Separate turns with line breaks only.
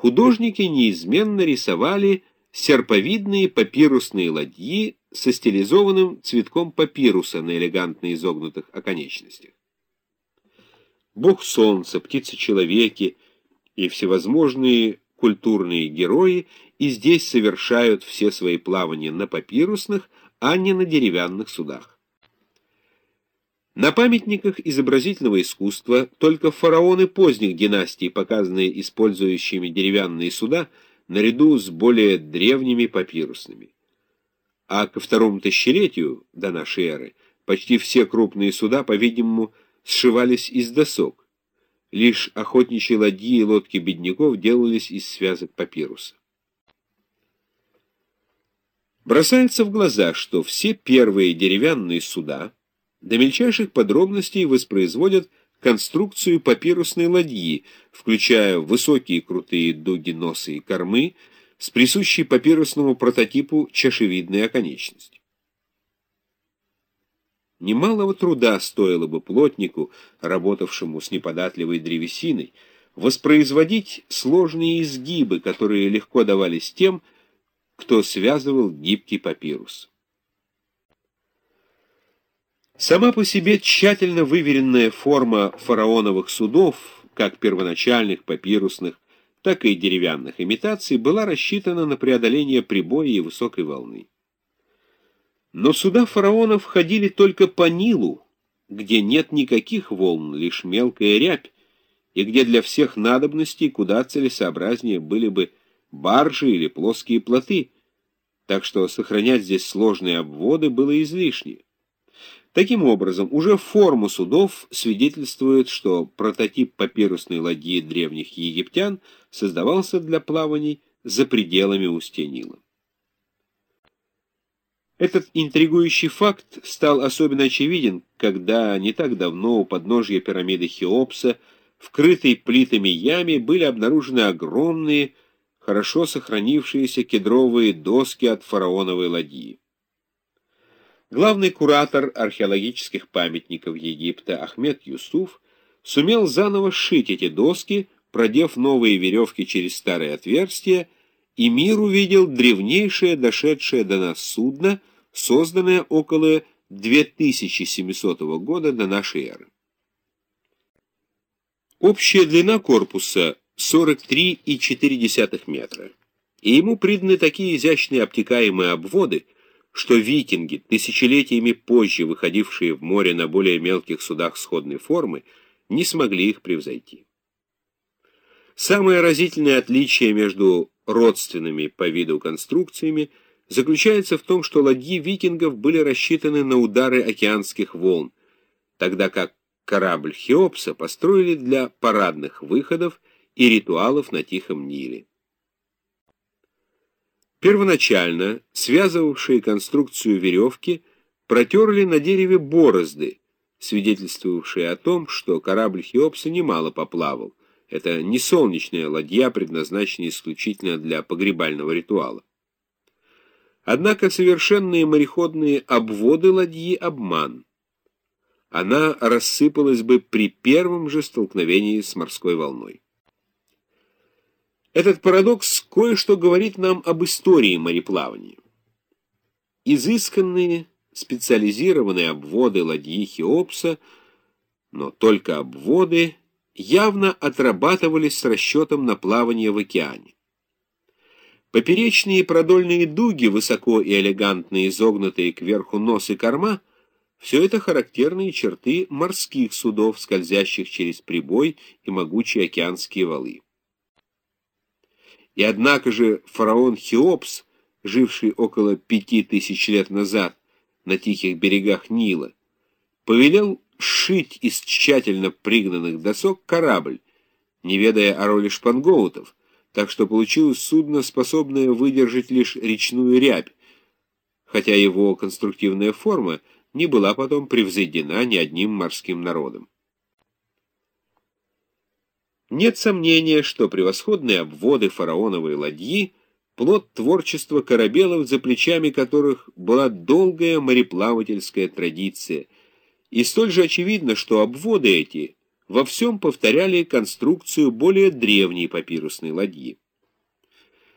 художники неизменно рисовали серповидные папирусные ладьи со стилизованным цветком папируса на элегантно изогнутых оконечностях. Бог солнца, птицы-человеки и всевозможные культурные герои и здесь совершают все свои плавания на папирусных, а не на деревянных судах. На памятниках изобразительного искусства только фараоны поздних династий, показанные использующими деревянные суда, наряду с более древними папирусными. А ко второму тысячелетию до нашей эры почти все крупные суда, по-видимому, сшивались из досок. Лишь охотничьи ладьи и лодки бедняков делались из связок папируса. Бросается в глаза, что все первые деревянные суда до мельчайших подробностей воспроизводят конструкцию папирусной ладьи, включая высокие крутые дуги носа и кормы, с присущей папирусному прототипу чашевидной оконечности. Немалого труда стоило бы плотнику, работавшему с неподатливой древесиной, воспроизводить сложные изгибы, которые легко давались тем, кто связывал гибкий папирус. Сама по себе тщательно выверенная форма фараоновых судов, как первоначальных папирусных, так и деревянных имитаций, была рассчитана на преодоление прибоя и высокой волны. Но суда фараонов ходили только по Нилу, где нет никаких волн, лишь мелкая рябь, и где для всех надобностей куда целесообразнее были бы баржи или плоские плоты, так что сохранять здесь сложные обводы было излишне. Таким образом, уже форму судов свидетельствует, что прототип папирусной ладьи древних египтян создавался для плаваний за пределами устья Нила. Этот интригующий факт стал особенно очевиден, когда не так давно у подножья пирамиды Хеопса в крытой плитами яме были обнаружены огромные, хорошо сохранившиеся кедровые доски от фараоновой ладьи. Главный куратор археологических памятников Египта Ахмед Юсуф сумел заново сшить эти доски, продев новые веревки через старые отверстия, и мир увидел древнейшее дошедшее до нас судно, созданное около 2700 года до нашей эры. Общая длина корпуса 43,4 метра, и ему приданы такие изящные обтекаемые обводы, что викинги, тысячелетиями позже выходившие в море на более мелких судах сходной формы, не смогли их превзойти. Самое разительное отличие между родственными по виду конструкциями заключается в том, что ладьи викингов были рассчитаны на удары океанских волн, тогда как корабль Хеопса построили для парадных выходов и ритуалов на Тихом Ниле. Первоначально связывавшие конструкцию веревки протерли на дереве борозды, свидетельствовавшие о том, что корабль Хеопса немало поплавал. Это не солнечная ладья, предназначенная исключительно для погребального ритуала. Однако совершенные мореходные обводы ладьи — обман. Она рассыпалась бы при первом же столкновении с морской волной. Этот парадокс кое-что говорит нам об истории мореплавания. Изысканные, специализированные обводы ладьи Хеопса, но только обводы, явно отрабатывались с расчетом на плавание в океане. Поперечные продольные дуги, высоко и элегантно изогнутые кверху нос и корма, все это характерные черты морских судов, скользящих через прибой и могучие океанские валы. И однако же фараон Хеопс, живший около пяти тысяч лет назад на тихих берегах Нила, повелел сшить из тщательно пригнанных досок корабль, не ведая о роли шпангоутов, так что получилось судно, способное выдержать лишь речную рябь, хотя его конструктивная форма не была потом превзойдена ни одним морским народом. Нет сомнения, что превосходные обводы фараоновой ладьи — плод творчества корабелов, за плечами которых была долгая мореплавательская традиция, и столь же очевидно, что обводы эти во всем повторяли конструкцию более древней папирусной ладьи.